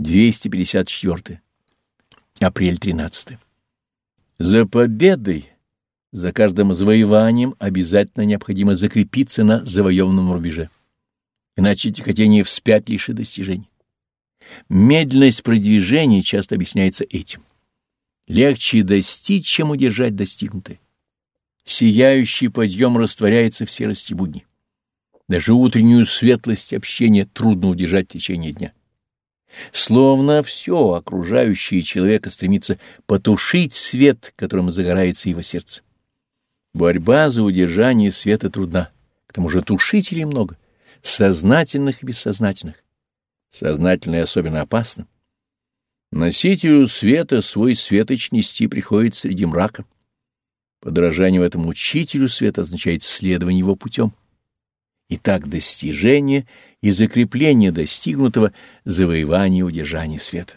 254. Апрель 13. За победой, за каждым завоеванием обязательно необходимо закрепиться на завоеванном рубеже. Иначе тяготение вспять лишит достижений. Медленность продвижения часто объясняется этим. Легче достичь, чем удержать достигнутое. Сияющий подъем растворяется в серости будни. Даже утреннюю светлость общения трудно удержать в течение дня. Словно все окружающее человека стремится потушить свет, которым загорается его сердце. Борьба за удержание света трудна, к тому же тушителей много, сознательных и бессознательных. Сознательное особенно опасно. Носителю света свой светоч нести приходит среди мрака. Подражание в этом учителю света означает следование его путем. Итак, достижение и закрепление достигнутого завоевания и удержания света.